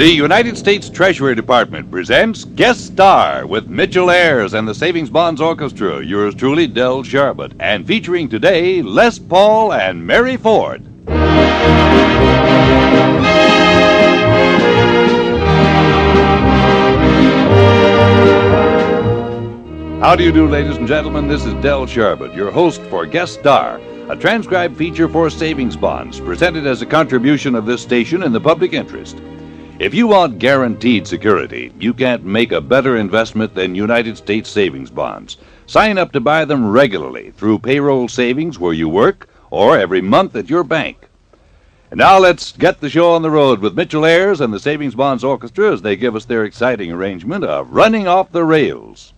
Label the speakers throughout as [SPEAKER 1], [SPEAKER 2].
[SPEAKER 1] The United States Treasury Department presents Guest Star with Mitchell Ayres and the Savings Bonds Orchestra. Yours truly, Del Sharbutt. And featuring today, Les Paul and Mary Ford. How do you do, ladies and gentlemen? This is Del Sharbutt, your host for Guest Star, a transcribed feature for savings bonds presented as a contribution of this station in the public interest. If you want guaranteed security, you can't make a better investment than United States savings bonds. Sign up to buy them regularly through payroll savings where you work or every month at your bank. And now let's get the show on the road with Mitchell Ayres and the Savings Bonds Orchestra as they give us their exciting arrangement of Running Off the Rails.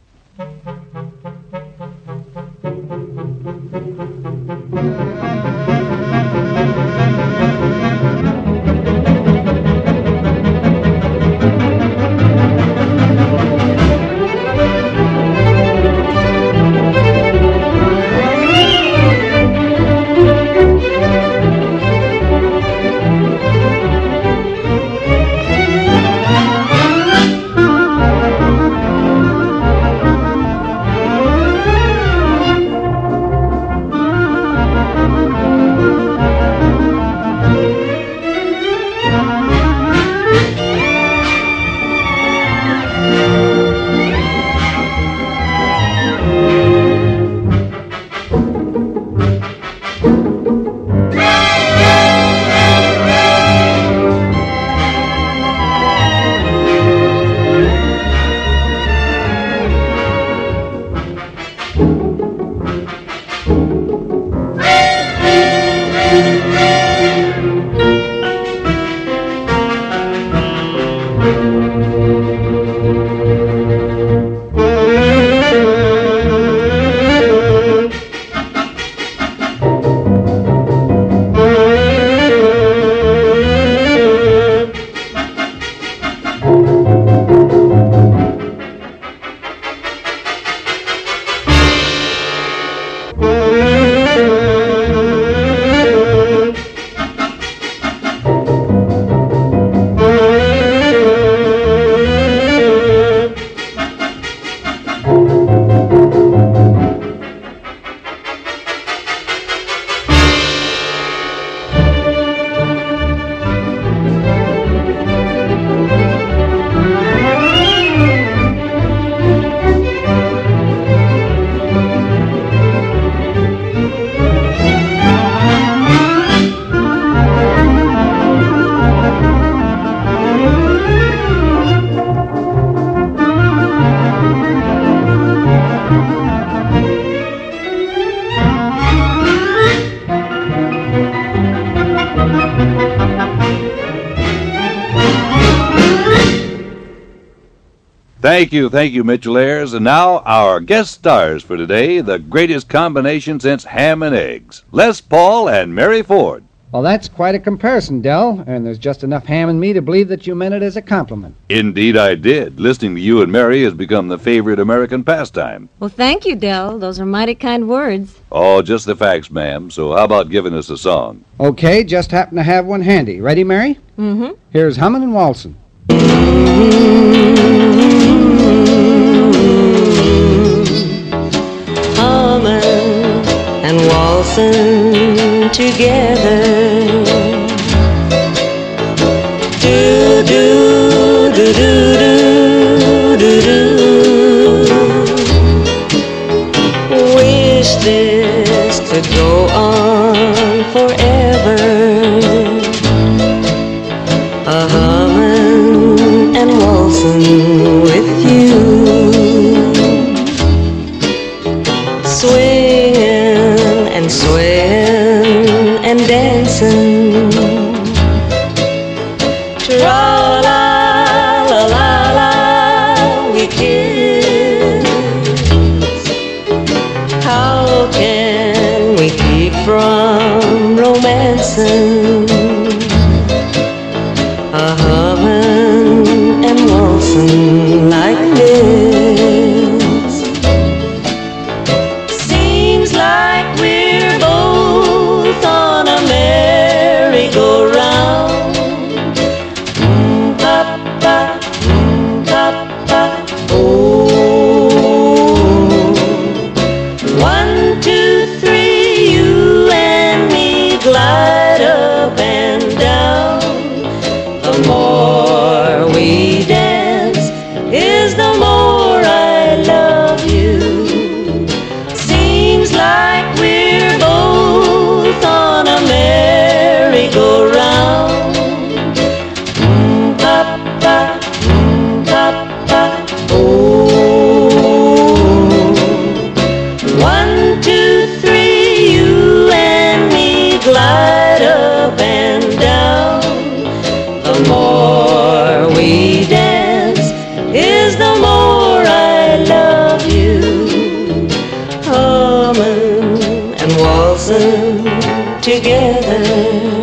[SPEAKER 1] Thank you, thank you, Mitchell Ayres. And now our guest stars for today, the greatest combination since ham and eggs. Les Paul and Mary Ford.
[SPEAKER 2] Well, that's quite a comparison, Del, and there's just enough ham in me to believe that you meant it as a compliment.
[SPEAKER 1] Indeed, I did. Listening to you and Mary has become the favorite American pastime.
[SPEAKER 3] Well, thank you, Del. Those are mighty kind words.
[SPEAKER 1] Oh, just the facts, ma'am. So how about giving us a song?
[SPEAKER 2] Okay, just happen to have one handy. Ready, Mary?
[SPEAKER 3] Mm-hmm.
[SPEAKER 2] Here's Hummin' and Waltzin'.
[SPEAKER 4] Waltzing together. Do you. Together.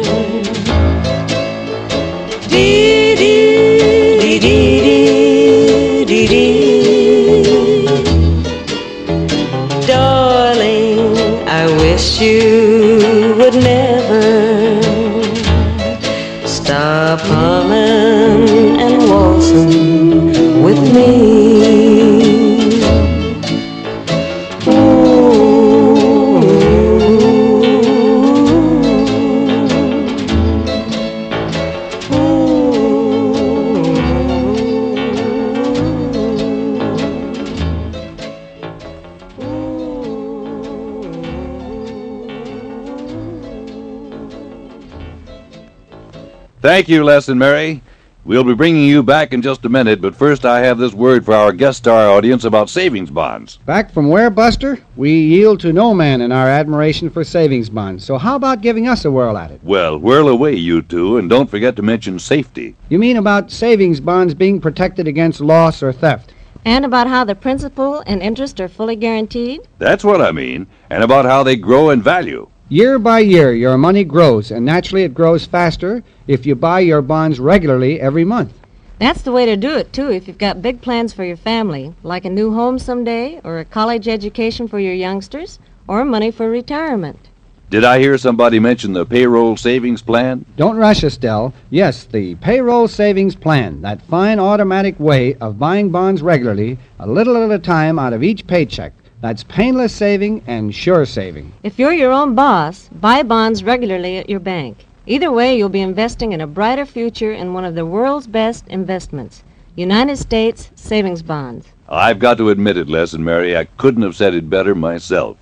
[SPEAKER 4] You,
[SPEAKER 1] Les and Mary. We'll be bringing you back in just a minute, but first I have this word for our guest star audience about savings bonds.
[SPEAKER 2] Back from where, Buster? We yield to no man in our admiration for savings bonds. So how about giving us a whirl at it?
[SPEAKER 1] Well, whirl away, you two, and don't forget to mention safety.
[SPEAKER 2] You mean about savings bonds being protected against loss or theft?
[SPEAKER 3] And about how the principal and interest are fully guaranteed?
[SPEAKER 1] That's what I mean, and about how they grow in value.
[SPEAKER 2] Year by year, your money grows, and naturally it grows faster if you buy your bonds regularly every month.
[SPEAKER 3] That's the way to do it, too, if you've got big plans for your family, like a new home someday, or a college education for your youngsters, or money for retirement.
[SPEAKER 1] Did I hear somebody mention the payroll savings plan?
[SPEAKER 2] Don't rush, Estelle. Yes, the payroll savings plan, that fine automatic way of buying bonds regularly, a little at a time out of each paycheck. That's painless saving and sure saving.
[SPEAKER 3] If you're your own boss, buy bonds regularly at your bank. Either way, you'll be investing in a brighter future in one of the world's best investments United States savings bonds.
[SPEAKER 1] I've got to admit it, Les and Mary, I couldn't have said it better myself.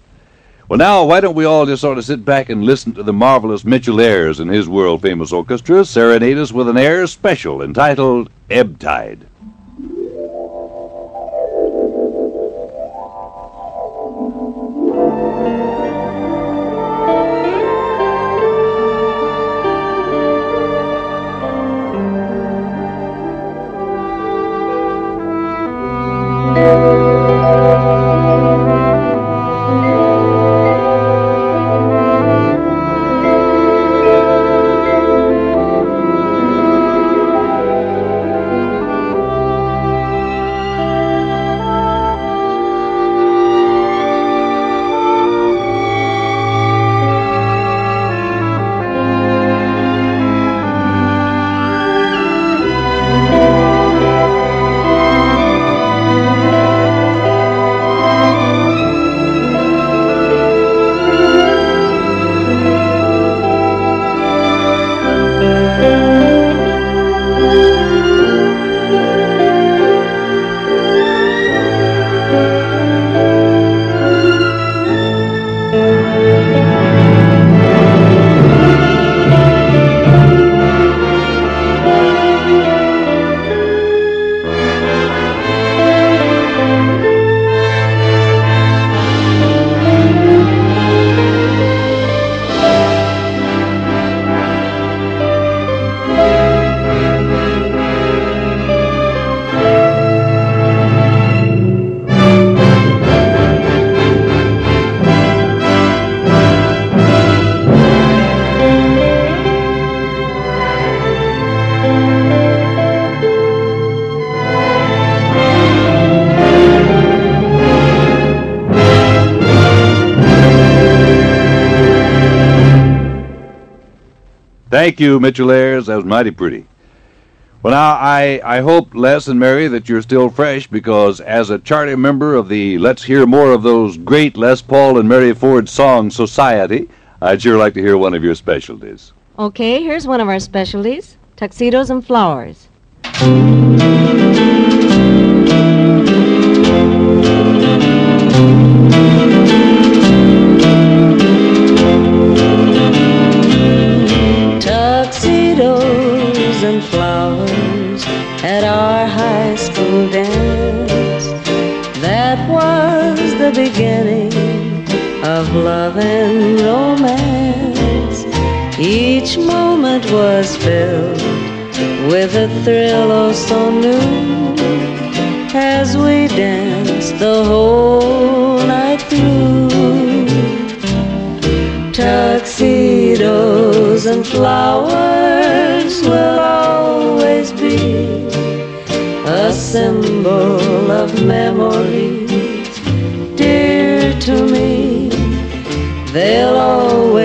[SPEAKER 1] Well, now, why don't we all just sort of sit back and listen to the marvelous Mitchell Ayres and his world famous orchestra serenade us with an air special entitled Ebb Tide. Thank you, Mitchell Ayres. That was mighty pretty. Well, now, I, I hope, Les and Mary, that you're still fresh because as a charter member of the Let's Hear More of Those Great Les Paul and Mary Ford Song Society, I'd sure like to hear one of your specialties.
[SPEAKER 3] Okay, here's one of our specialties tuxedos and flowers.
[SPEAKER 4] And flowers at our high school dance. That was the beginning of love and romance. Each moment was filled with a thrill oh so new as we danced the whole night through. Tuxedos and flowers symbol of memories dear to me. They'll always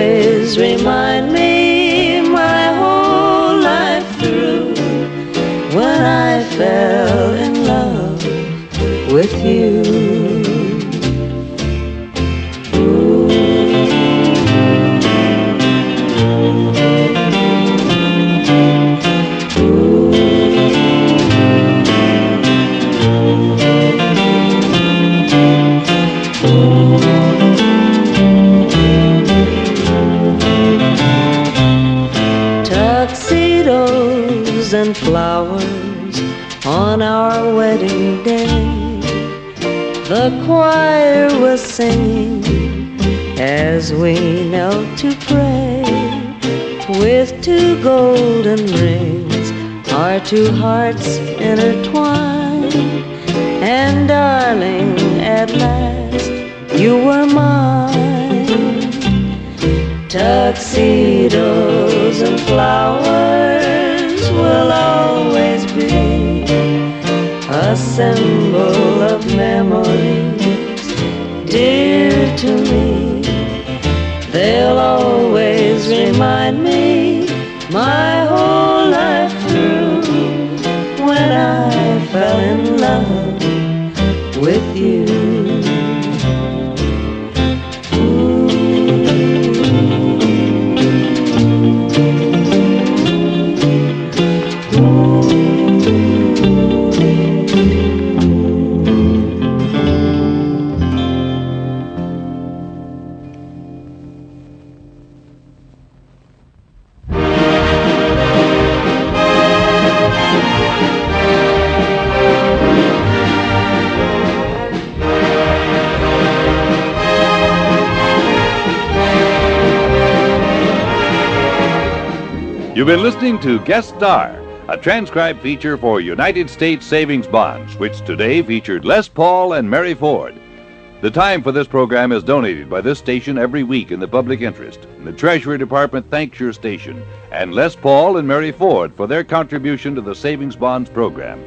[SPEAKER 4] choir was singing as we knelt to pray. With two golden rings, our two hearts intertwined. And darling, at last, you were mine. Tuxedos and flowers will always be a symbol of memories dear to me. They'll always remind me my whole life through when I fell in
[SPEAKER 1] listening to Guest Star, a transcribed feature for United States Savings Bonds, which today featured Les Paul and Mary Ford. The time for this program is donated by this station every week in the public interest. The Treasury Department thanks your station and Les Paul and Mary Ford for their contribution to the Savings Bonds program.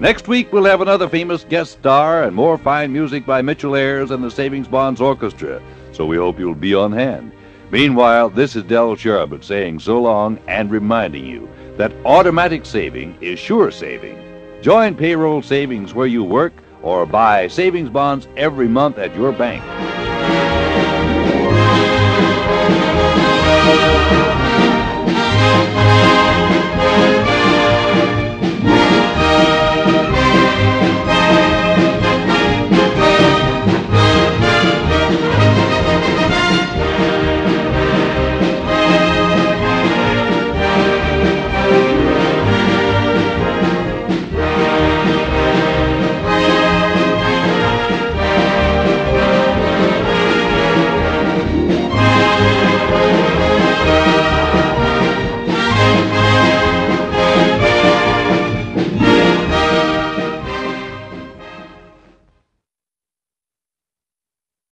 [SPEAKER 1] Next week, we'll have another famous guest star and more fine music by Mitchell Ayres and the Savings Bonds Orchestra, so we hope you'll be on hand. Meanwhile, this is Del Sharbutt saying so long and reminding you that automatic saving is sure saving. Join payroll savings where you work or buy savings bonds every month at your bank.